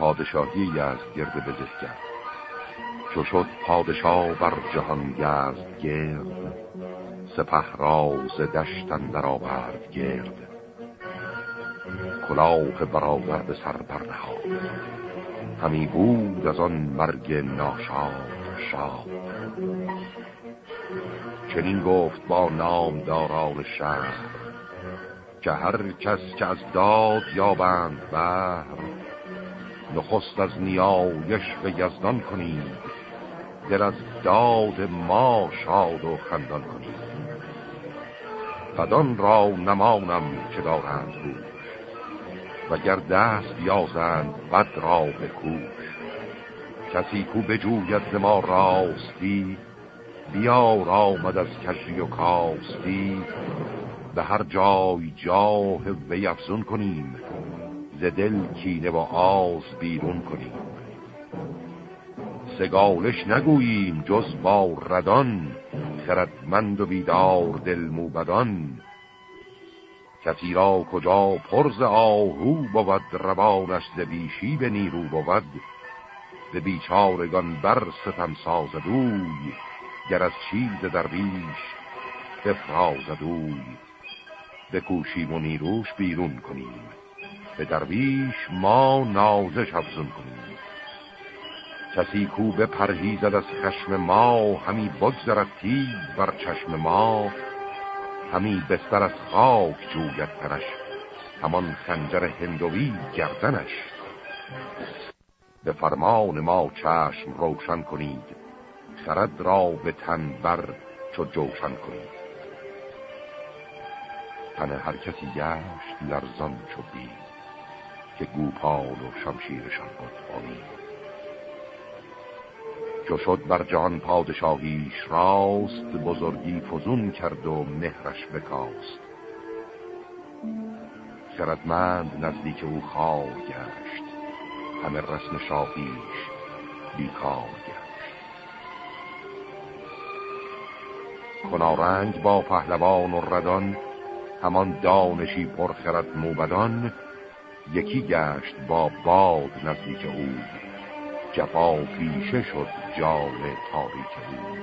پادشاهی گرد بزه کرد چو شد پادشاه بر جهان یزد گرد سپه راز دشتن در آورد گرد. کلاه برابر به سر برنهاد همی بود از آن مرگ ناشاد شاد. چنین گفت با نامداران شهر که هر کس که از داد یابند بر نخست از نیایش به یزدان کنید دل از داد ما شاد و خندان کنید فدان را نمانم که دارند بود و گر دست یازند بد را به کوش. کسی کو بجوید ما راستی بیار آمد از کشی و کاستی. به هر جای جاه وی افزون کنیم. ز دل کینه و آز بیرون کنیم. سگالش نگوییم جز با ردان خردمند و بیدار دل موبدان. کسی را کجا پرز آهو بود روانش ز بیشی به نیرو بود. به بیچارگان بر ستم سازدوی گر از چیز درویش بفرازدوی بکوشیم و نیروش بیرون کنیم. به درویش ما نازش افزون کنیم. کسی کو به پرهیزد از خشم ما همی بگذرد تیز بر چشم ما. همی بستر از خاک جوید ترش همان خنجر هندوی گردنش. به فرمان ما چشم روشن کنید خرد را به تن بر چو جوشن کنید. تن هر کسی گشت لرزان چو دید که گوپال و شمشیرشان بود آمید چو شد بر جان پادشاهیش راست بزرگی فزون کرد و مهرش بکاست. خردمند نزدیک او خواه گشت همه رسم شاهیش بیکار گشت. کنارنگ با پهلوان و ردان همان دانشی پرخرد موبدان یکی گشت با باد نزدیک او. جفا پیشه شد جان تاریک او.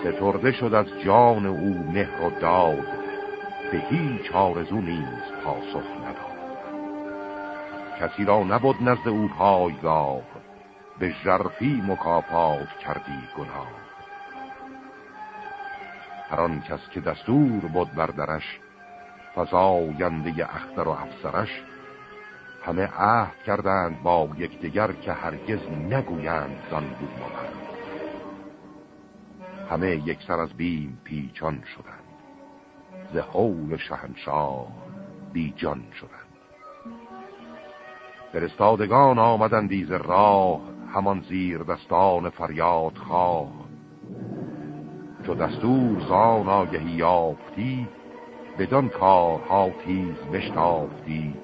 سترده شد از جان او مهر و داد به هیچ آرزو نیز پاسخ نداد. کسی را نبود نزد او پایگاه به ژرفی مکافات کردی گناه. هر آن کس که دستور بود بردرش فزاینده اختر و افسرش همه عهد کردند با یکدیگر که هرگز نگویند زان بود همه یک سر از بیم پیچان شدند. ز حول شهنشاه جان شدند. فرستادگان آمدند دیز راه همان زیر دستان فریاد خواه. چو دستور زان آگهی یافتی بدان کارها تیز بشتافتی.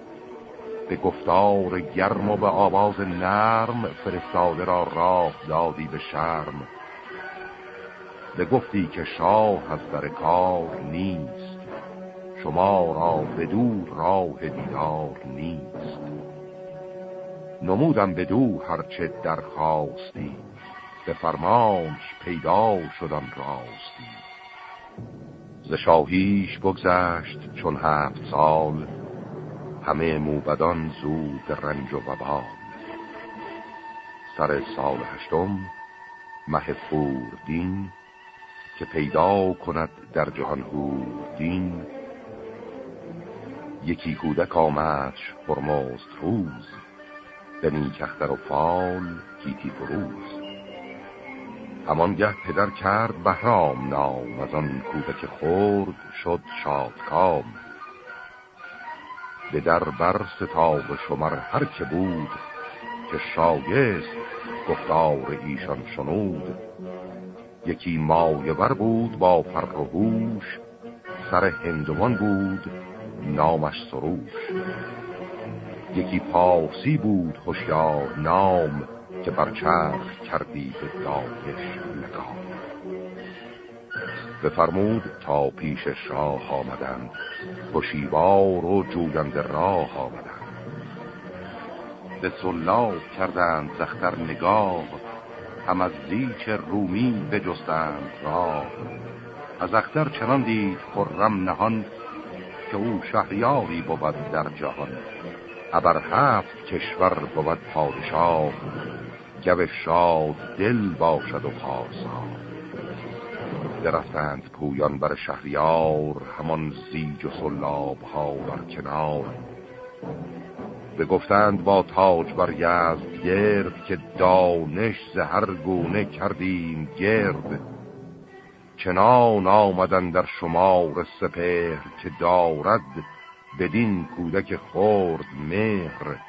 به گفتار گرم و به آواز نرم فرستاده را راه دادی به شرم. به گفتی که شاه از در کار نیست شما را به دور راه دیدار نیست. نمودم به دو هرچه درخواستی به فرمانش پیدا شدم راستی. ز شاهیش بگذشت چون هفت سال همه موبدان زود رنج و وبال. سر سال هشتم مه دین که پیدا کند در جهان دین یکی کودک آمدش پرماست روز به نیکختر و فال گیتی فروز. همانگه پدر کرد بهرام نام از آن کودک خورد شد شادکام. به در بر ستاب شمر هر که بود که شایست گفتار ایشان شنود. یکی مایور بود با فر و سر هندوان بود نامش سروش. یکی پاسی بود هوشیار نام که بر چرخ کردی به دانش لگام بفرمود تا پیش شاه آمدند خوشیوار و جویند راه آمدند به سلاب کردند زختر نگاه هم از زیچ رومی بجستند راه. از اختر چنان دید خرم نهان که او شهریاری بود در جهان. ابر هفت کشور بود پادشاه. گو شاد دل باشد و پارسا. درفتند پویان بر شهریار همان زیج و سلاب ها بر کنار. بگفتند با تاج بر یزد گرد که دانش زهر گونه کردیم گرد. چنان آمدن در شمار سپهر که دارد بدین کودک خورد مهر.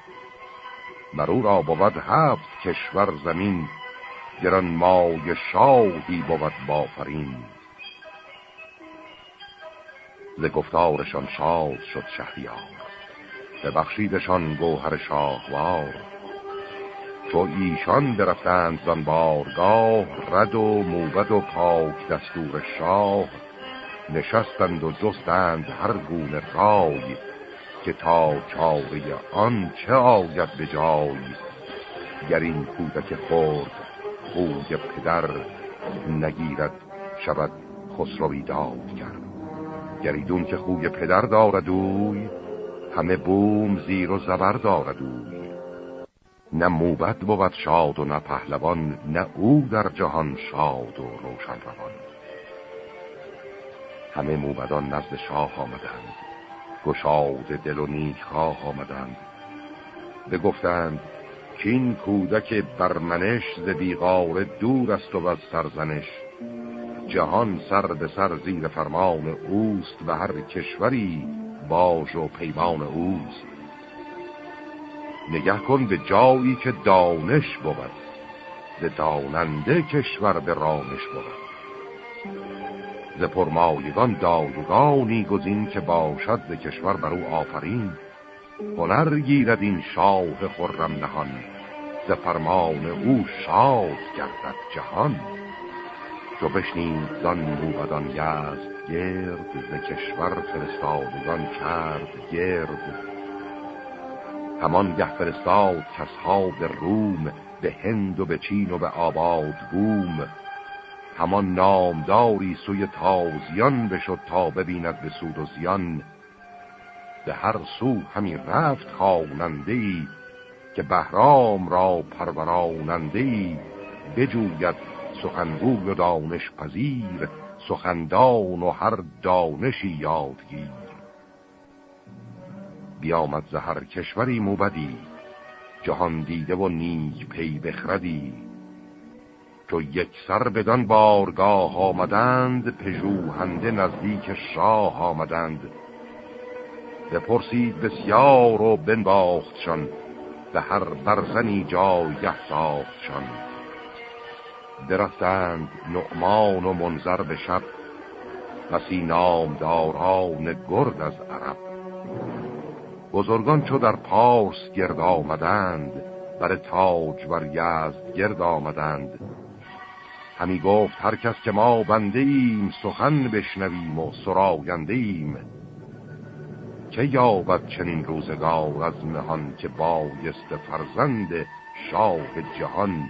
مرو را بود هفت کشور زمین گران مای شاهی بود بافرین ز گفتارشان شاد شد شهریار ببخشیدشان گوهر شاهوار. چو ایشان برفتند زن بارگاه رد و موبد و پاک دستور شاه. نشستند و جستند هر گونه رای. که تا چاره آن چه آید به جای؟ گر این کودک خورد خوی پدر نگیرد شود خسروی داد کرد گریدون که خوی پدر دارد اوی همه بوم زیر و زبر دارد اوی. نه موبت بود شاد و نه پهلوان نه او در جهان شاد و روشن روان. همه موبدان نزد شاه آمدند. گشاد دل و نیکخواه آمدند. بگفتند که این کودک برمنش ز بیغار دور است و از سرزنش. جهان سر به سر زیر فرمان اوست و هر کشوری باش و پیمان اوست. نگه کن به جایی که دانش بود ز داننده کشور به رانش بود. ز پرمایگان دایگانی گزین که باشد ز کشور بر او آفرین. هنر گیرد این شاه خرم نهان ز فرمان او شاد گردد جهان. چو بشنید زان موبدان یزد گرد ز کشور فرستادگان کرد گرد. همان گه فرستاد کسها به روم به هند و به چین و به آباد بوم. همان نامداری سوی تازیان بشد تا ببیند به سود و زیان. به هر سو همی رفت خواننده که بهرام را پروراننده ای بجوید سخنگوی و دانش پذیر سخندان و هر دانشی یادگیر. بیامد زهر کشوری موبدی جهان دیده و نیک پی بخردی. چو یک سر بدان بارگاه آمدند پژوهنده نزدیک شاه آمدند. بپرسید بسیار و بنباختشان به هر برزنی جایه ساختشان. درفتند نعمان و منظر به شب پسی نامداران گرد از عرب. بزرگان چو در پارس گرد آمدند بر تاج بر یزد گرد آمدند. همی گفت هر کس که ما بنده ایم سخن بشنویم و سراینده ایم. که یابد چنین روزگار از مهان که بایست فرزند شاه جهان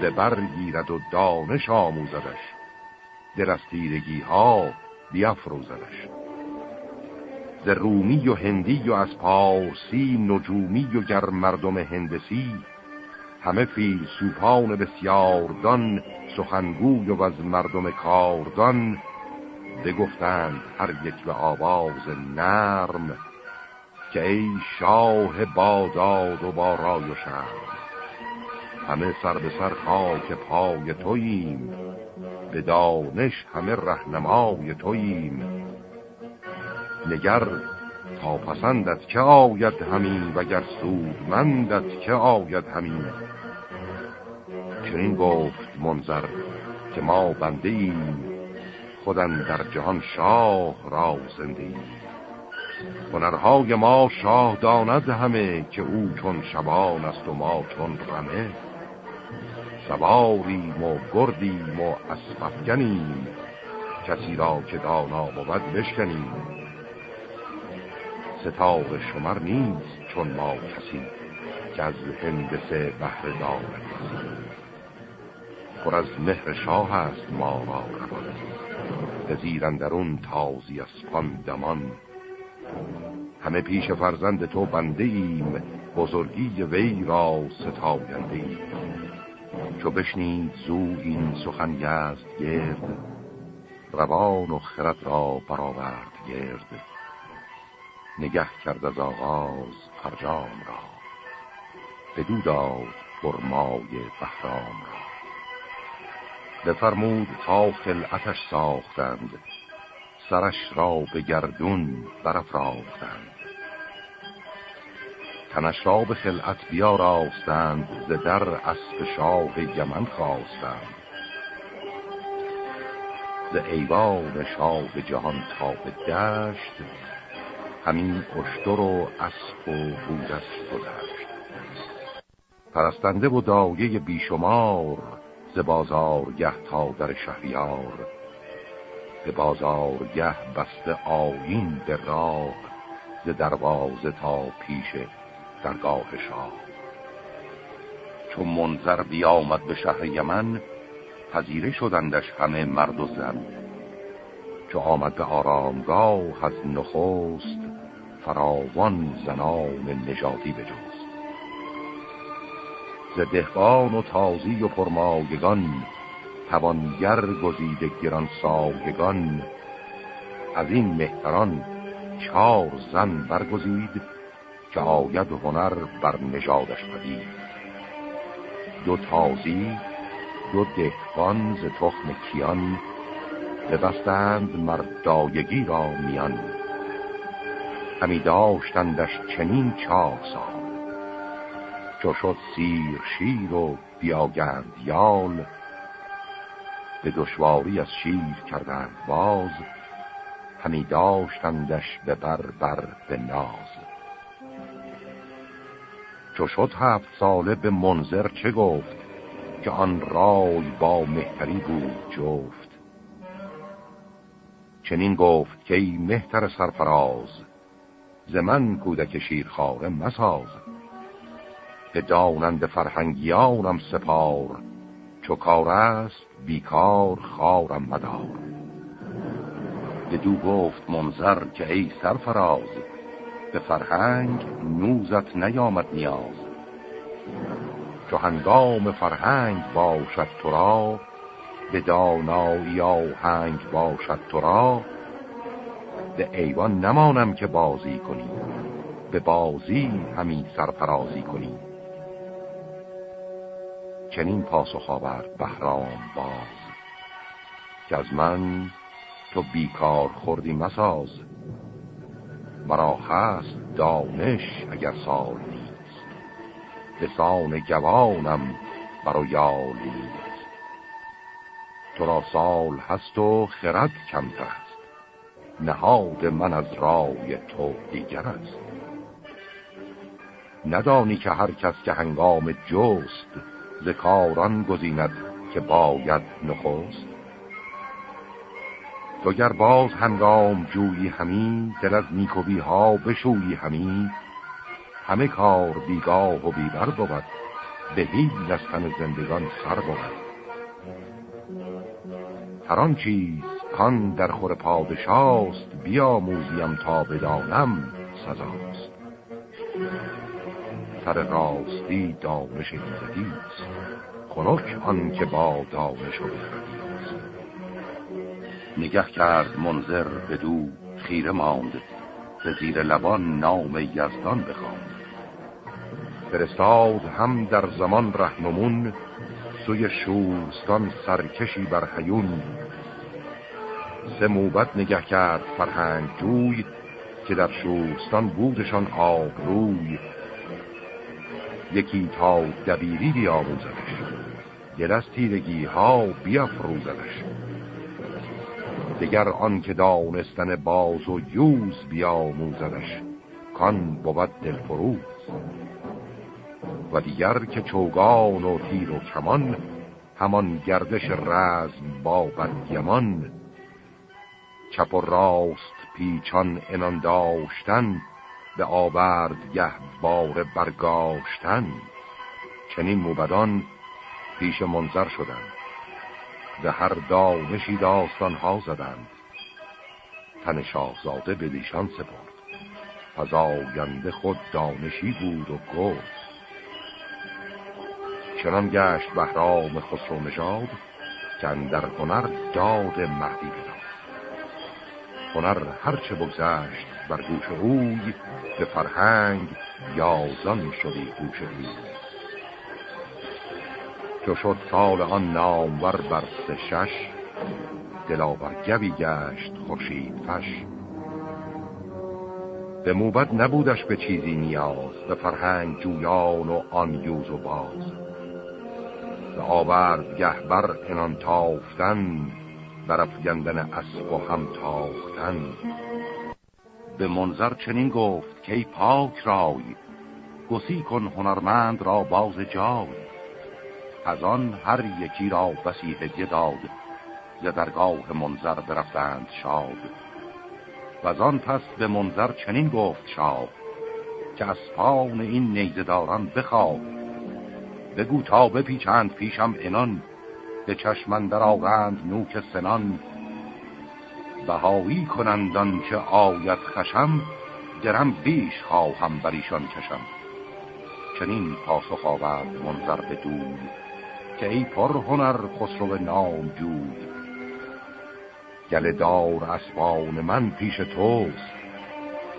به برگیرد و دانش آموزدش درستیرگی ها بیافروزدش ز رومی و هندی و از پارسی نجومی و گر مردم هندسی همه فیلسوفان بسیاردان سخنگوی و از مردم کاردان بگفتند هر یک به آواز نرم که ای شاه باداد و با رای و شرم. همه سر به سر خاک پای توییم به دانش همه رهنمای توییم نگر تا پسندت که آید همین وگر سودمندت که آید همین چنین گفت منظر که ما بنده ایم خودن در جهان شاه را زنده ایم هنرهای ما شاه داند همه که او چون شبان است و ما چون رمه. سواریم و گردیم و اسففگنیم کسی را که دانا بود بشکنیم. ستاق شمر نیست چون ما کسی که از هندسه بهر دارد پر از مهر شاه است ما را روان به زیرندرون تازی از دمان. همه پیش فرزند تو بنده ایم بزرگی وی را ستاینده ایم چو بشنید زو این سخن یزد گرد روان و خرد را برآورد گرد. نگه کرد از آغاز فرجام را بدو داد برمای بهرام را. بفرمود تا خلعتش ساختند سرش را به گردون برافراختند. تنش را به خلعت بیاراستند ز در اسب شاه یمن خواستند. ز ایوان شاه جهان تا به دشت همین اشتر و اسب و بودش گذشت پرستنده و دایه بیشمار ز بازارگه تا در شهریار. به بازارگه بسته آین به راه ز دروازه تا پیش درگاه شاه. چون منظر بیامد به شهر یمن پذیره شدندش همه مرد و زن. چو آمد به آرامگاه از نخست فراوان زنان نژادی بجست ز دهقان و تازی و پرمایگان توانگر گزیده گران ساگگان از این مهتران چار زن برگزید که آید هنر بر نژادش پدید. دو تازی دو دهقان ز تخم کیان ببستند مردایگی را میان. همی داشتندش چنین چار سال. چو شد سیر شیر و بیاگند یال. به دشواری از شیر کردند باز همی داشتندش به بر بر به ناز. چو شد هفت ساله به منظر چه گفت؟ که آن رای با مهتری بود جفت. چنین گفت که ای مهتر سرفراز ز من کودک شیرخواره مساز. به دانند فرهنگیانم سپار. چو کار است بیکار خارم مدار. دو گفت منظر که ای سرفراز به فرهنگ نوزت نیامد نیاز. چو هنگام فرهنگ باشد تو را به دانایی آهنگ باشد تو را به ایوان نمانم که بازی کنی. به بازی همی سرفرازی کنی. چنین پاسخ آورد بهرام باز که از من تو بیکار خوردی مساز مرا هست دانش اگر سال نیست. به سان جوانم برو یال نیست. تو را سال هست و خرد کمتر است. نهاد من از رای تو دیگر است. ندانی که هر کس که هنگام جست ذکاران گزیند که باید نخست. تو گر باز هنگام جویی همی دل از نیکوبی ها بشویی همی. همه کار بیگاه و بیبر بود به هیل از تن زندگان سر بود. هر آن چیز کان در خور پادشاست بیاموزیم تا بدانم سزاست سر راستی دانش ایزدیست خنک آن که با دانش و بخردیست نگه کرد منظر به دو خیره ماند. به زیر لبان نام یزدان بخواند. فرستاد هم در زمان رهنمون سوی شورستان سرکشی بر حیون سه موبت نگه کرد فرهنگ جوی که در شورستان بودشان روی یکی تا دبیری بیاموزدش دل از تیرگی ها بیافروزدش دگر آن که دانستن باز و یوز بیاموزدش کان بود دلفروز و دیگر که چوگان و تیر و کمان همان گردش رزم با بدگمان. چپ و راست پیچان انان داشتن به آورد گه بار برگاشتن. چنین موبدان پیش منظر شدند. به هر دانشی داستان ها زدند. تن شاهزاده به دیشان سپرد. فزاینده خود دانشی بود و گفت چنان گشت بهرام خسرو نژاد که در هنر داد مهدی بداد هنر هرچه بگذشت بر گوش اوی به فرهنگ یازان شدی گوش اوی چو شد سال آن نامور بر سه شش دلاور گوی گشت خورشید فش. به موبت نبودش به چیزی نیاز به فرهنگ جویان و آن یوز و باز. به آورد گهبر انان تافتن برافگندن اسب و هم تاختن. به منظر چنین گفت که ای پاک رای گسی کن هنرمند را باز جای. از آن هر یکی را بسی هدیه داد ز درگاه منظر برفتند شاد. و از آن پس به منظر چنین گفت شاه که اسپان این نیزداران بخواه بگو تا بپیچند پیشم انان به چشمن در آغند نوک سنان. بهایی کنندان که آید خشم درم بیش خواهم بر ایشان کشم. چنین پاسخ آورد منظر به دود که ای پر هنر خسرو نام جود. گل دار اسبان من پیش توست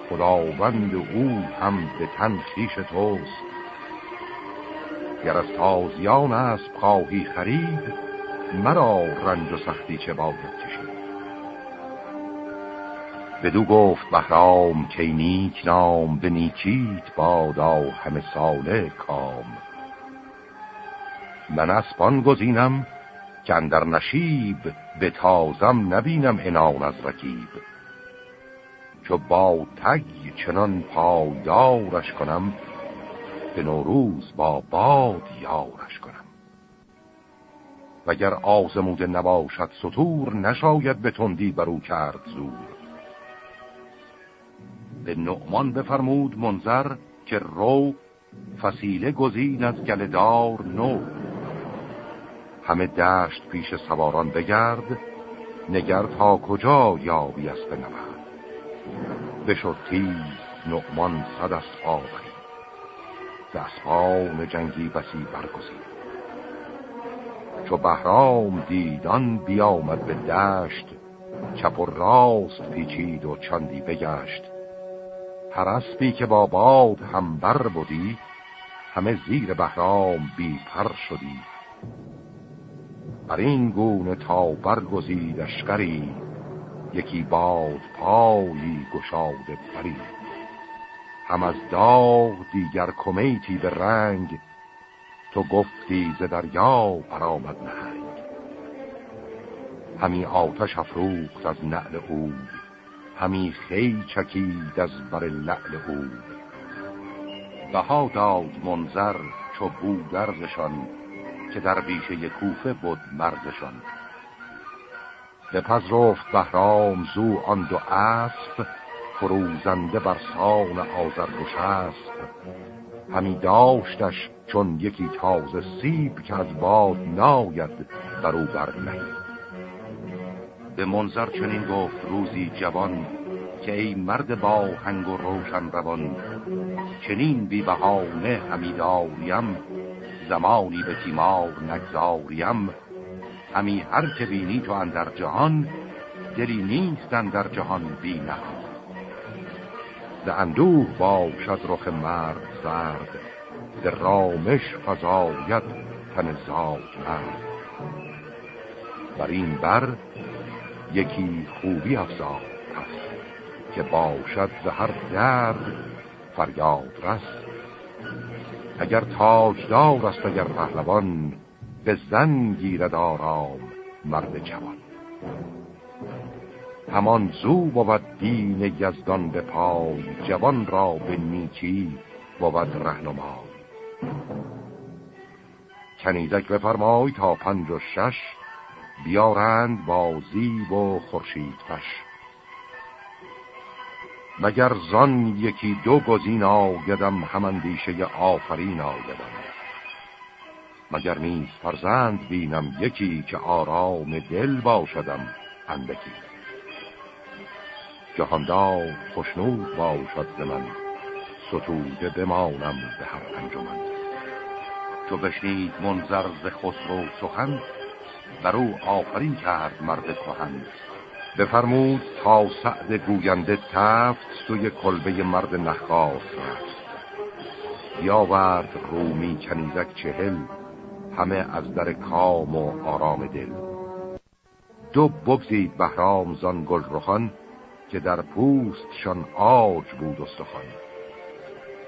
خداوند او هم به تن خیش توست. گر از تازیان اسب خواهی خرید مرا رنج و سختی چه باید کشید؟ بدو گفت بهرام که نیک نام به نیکیت بادا همه ساله کام. من اسبان گزینم که اندر نشیب به تازم نبینم انان از رکیب چو با تگ چنان پایدارش کنم به نوروز با باد یارش کنم. وگر آزموده نباشد سطور نشاید به تندی برو کرد زور. به نعمان بفرمود منظر که رو فسیله گزین از گلدار نو. همه دشت پیش سواران بگرد نگر تا کجا یابی است نبرد بشد تیز نعمان صد از آبری. دستان جنگی بسی برگزید. چو بهرام دیدان بیامد به دشت چپ و راست پیچید و چندی بگشت. هر اسبی که با باد هم بر بودی همه زیر بهرام بی پر شدی. بر این گونه تا برگزید اشکری یکی باد پایی گشاده پری. هم از داغ دیگر کمیتی به رنگ تو گفتی ز دریا برآمد نهنگ. همی آتش افروخت از نعل او همی خی چکید از بر لعل او. بها داد منظر چو بودرزشان که در بیشه کوفه بود مرزشان. رفت بهرام زو آن دو اسب فروزنده بر سان آزرگوش است همی داشتش چون یکی تازه سیب که از باد ناید بر او به منظر چنین گفت روزی جوان که ای مرد با هنگ و روشن روان. چنین بی بهانه همی داریم زمانی به تیمار نگذاریم. همی هر که بینی تو اندر جهان دلی نیستن در جهان بی نهان ز اندوه باشد رخ مرد زرد ز رامش فضاید تن زاد مرد. بر این بر یکی خوبی افزاد هست که باشد ز هر درد فریاد رس. اگر تاجدار است اگر پهلوان به زن گیرد آرام مرد جوان. همان زو بود دین یزدان به پای جوان را به نیکی بود رهنمای. کنیزک بفرمای تا پنج و شش بیارند با زیب و خورشید فش مگر زان یکی دو گزین آیدم هماندیشه آفرین آیدم. مگر نیز فرزند بینم یکی که آرام دل باشدم اندکی. جهاندار خوشنود باشد ز من ستوده بمانم به هر انجمن. چو بشنید منظر ز خسرو سخن بر او آفرین کرد مرد کهن. بفرمود تا سعد گوینده تفت سوی کلبه مرد نخواست رفت. بیاورد رومی کنیزک چهل همه از در کام و آرام دل. دو بگزید بهرام زان گل رخان که در پوستشان آج بود استخوان.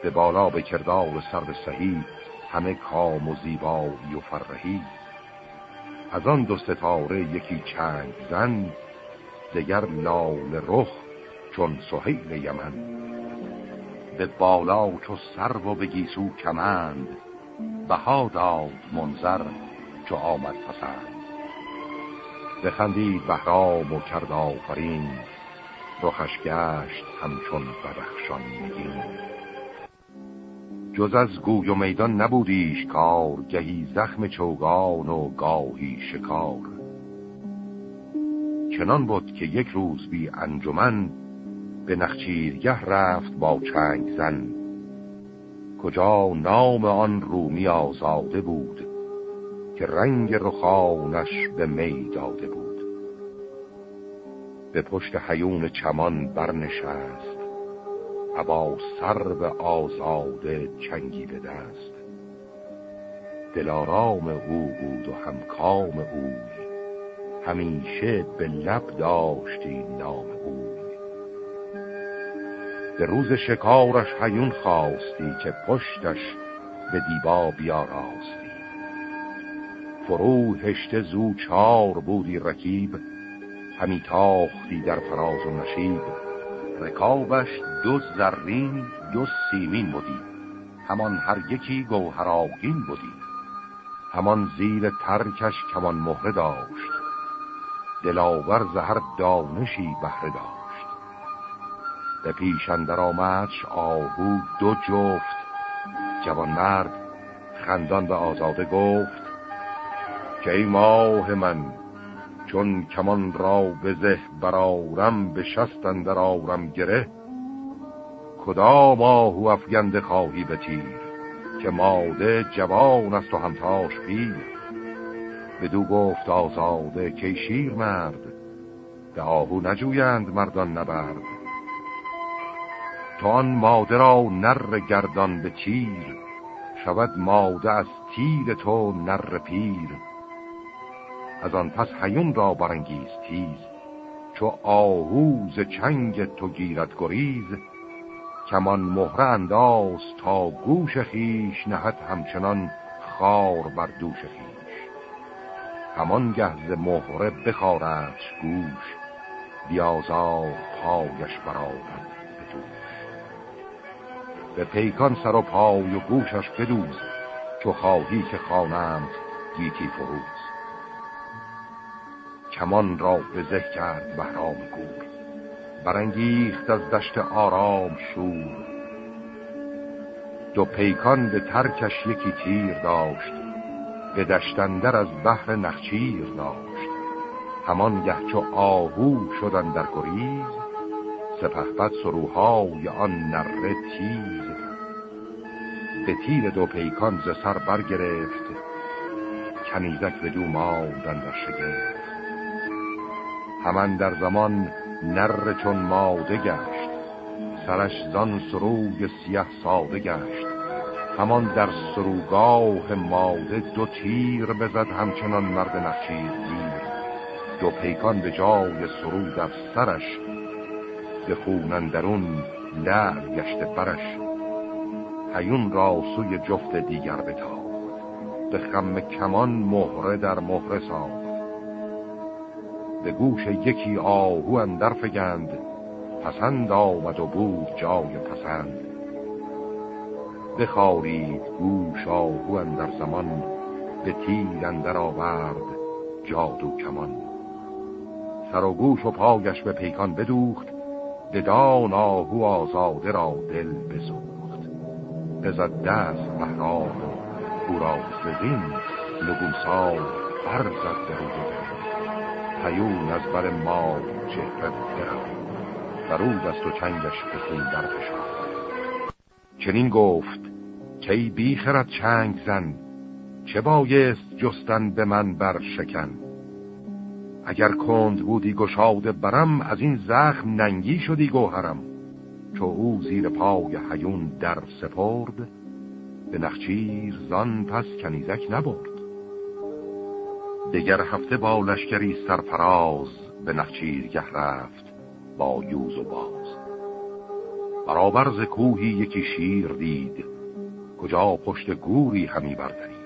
به بالا به کردار سر سهی همه کام و زیبایی و فرهی. از آن دو ستاره یکی چنگ زن دگر لال رخ چون سهیل یمن. به بالا چو سر و به گیسو کمند بها داد منظر چو آمد پسند. بخندید بهرام و کرد آفرین رخش گشت همچون بدخشان نگین. جز از گوی و میدان نبودیش کار گهی زخم چوگان و گاهی شکار. چنان بود که یک روز بی انجمن به نخچیرگه رفت با چنگ زن. کجا نام آن رومی آزاده بود که رنگ رخانش به می داده بود. به پشت حیون چمان برنشست ابا سر به آزاده چنگی به دست. دلارام او بود و همکام او همیشه به لب داشتی نام او. به روز شکارش حیون خواستی که پشتش به دیبا بیاراستی. فرو هشته زو چار بودی رکیب همی تاختی در فراز و نشیب. رکابش دو زرین دو سیمین بودی همان هر یکی گوهراغین بودی همان زیر ترکش کمان مهره داشت. دلاور زهر دانشی بهره داشت. به پیشندر آمدش آهو دو جفت. جوان مرد خندان به آزاده گفت که ای ماه من؟ چون کمان را به زه برارم به شستن در آرم گره کدام آهو افگنده خواهی به تیر که ماده جوان است و همتاش پیر. بدو گفت آزاده که شیر مرد به آهو نجویند مردان نبرد. تو آن ماده را نر گردان به تیر شود ماده از تیر تو نر پیر. از آن پس حیون را برانگیز تیز. چو آهوز چنگ تو گیرد گریز کمان مهره انداز تا گوش خیش نهد همچنان خار بر دوش خیش همان گهز مهره بخارش گوش بیازار پایش برآورد به به پیکان سر و پای و گوشش بدوز چو خواهی که خوانند گیتی فروز کمان را به کرد بهرام گور برانگیخت از دشت آرام شور. دو پیکان به ترکش یکی تیر داشت به دشتندر از بحر نخچیر داشت. همان گه چو آهو شدن در گریز سپهبد سروهای آن نره تیز. به تیر دو پیکان ز سر برگرفت کنیزک به دو ماندن در شگفت. همان در زمان نر چون ماده گشت. سرش زان سروی سیه ساده گشت. همان در سروگاه ماده دو تیر بزد همچنان مرد نخشیر گیر. دو پیکان به جای سرو در سرش به خونندرون لعل گشت برش. هیون را سوی جفت دیگر بتاخت به خم کمان مهره در مهره ساخت. به گوش یکی آهو اندر فگند. پسند آمد و بود جای پسند. بخارید گوش آهو اندر زمان به تیر اندر آورد جادو کمان. سر و گوش و پاگش به پیکان بدوخت بدان آهو آزاده را دل بسوخت. بزد دست بهرام او را سزین نگونسال برزد به پیون از بر ما چهرت برم فرود دست و چنگش به خون در چنین گفت که ای بیخرد چنگ زن چه بایست جستن به من بر شکن؟ اگر کند بودی گشاده برم از این زخم ننگی شدی گوهرم. چو او زیر پای حیون در سپرد به نخچیر زان پس کنیزک نبرد. دگر هفته با لشکری سرفراز به نخچیرگه رفت با یوز و باز. برابر کوهی یکی شیر دید کجا پشت گوری همی بردرید.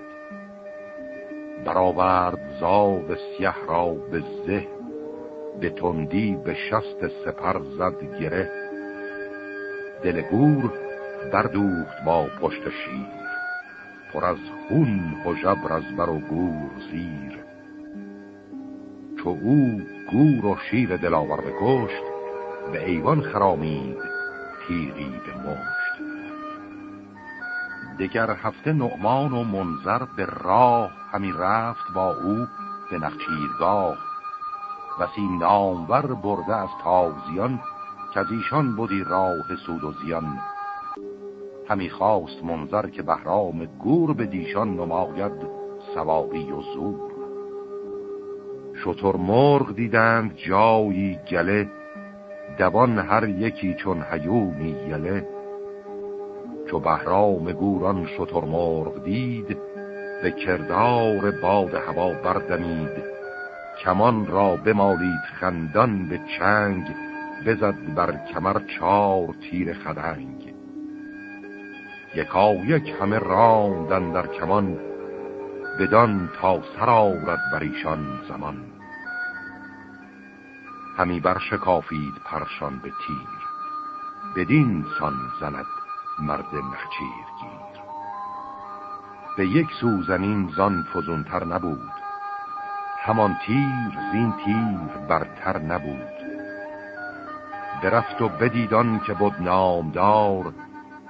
برآورد زاو سیه را به زه به تندی به شست سپر زد گره. دل گور بردوخت با پشت شیر پر از خون و جبر از بر و گور زیر. چو او گور و شیر دلاور بکشت به ایوان خرامید تیری به مشت. دگر هفته نعمان و منظر به راه همی رفت با او به نخچیرگاه. وسی نامور برده از تازیان که از ایشان بودی راه سود و زیان. همی خواست منظر که بهرام گور به دیشان نماید سواری و زور. شطور مرغ دیدند جایی گله دوان هر یکی چون هیونی یله. چو بهرام گوران شطور مرغ دید به کردار باد هوا بردمید. کمان را بمالید خندان به چنگ بزد بر کمر چار تیر خدنگ. یکا یک همه راندن در کمان بدان تا سر آورد بر ایشان زمان. همی بر شکافید پرشان به تیر بدین سان زند مرد نخچیر گیر. به یک سوزنین زان فزونتر نبود همان تیر زین تیر برتر نبود. برفت و بدیدان که بود نامدار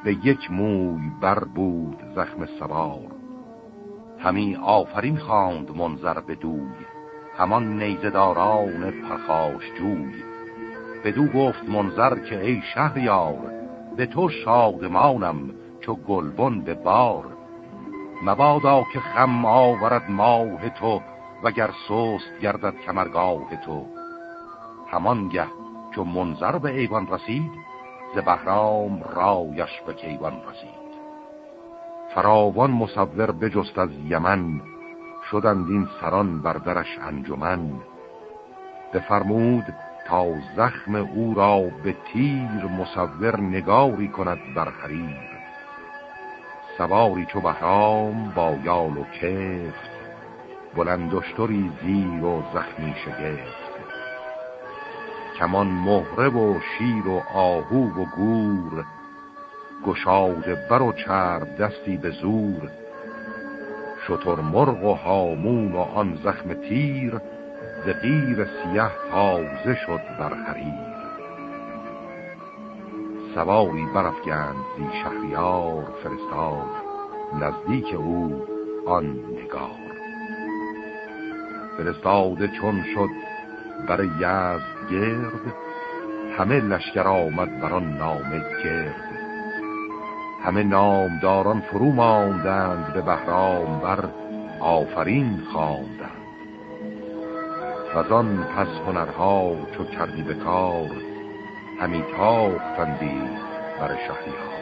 به یک موی بر بود زخم سوار. همی آفرین خواند منظر به دوی. همان نیزداران پرخاش جوی. بدو گفت منظر که ای شهریار به تو شادمانم چو گلبن به بار. مبادا که خم آورد ماه تو وگر سست گردد کمرگاه تو. همانگه چو منظر به ایوان رسید ز بهرام رایش به کیوان رسید. فراوان مصور بجست از یمن شدند این سران بردرش انجمن. بفرمود تا زخم او را به تیر مصور نگاری کند بر حریر. سواری چو بهرام با یال و کفت بلندشتری زیر و زخمی شگفت. کمان مهره و شیر و آهو و گور گشاده بر و چرب دستی به زور. شتر مرغ و هامون و آن زخم تیر ز قیر سیه تازه شد بر حریر. سواری برفگند زی شهریار فرستاد نزدیک او آن نگار. فرستاده چون شد بر یزد گرد همه لشکر آمد بر آن نامه گرد. همه نامداران فرو ماندند به بهرام بر آفرین خواندند. و آن پس هنرها چو کردی به کار همی تاختندی بر شهریها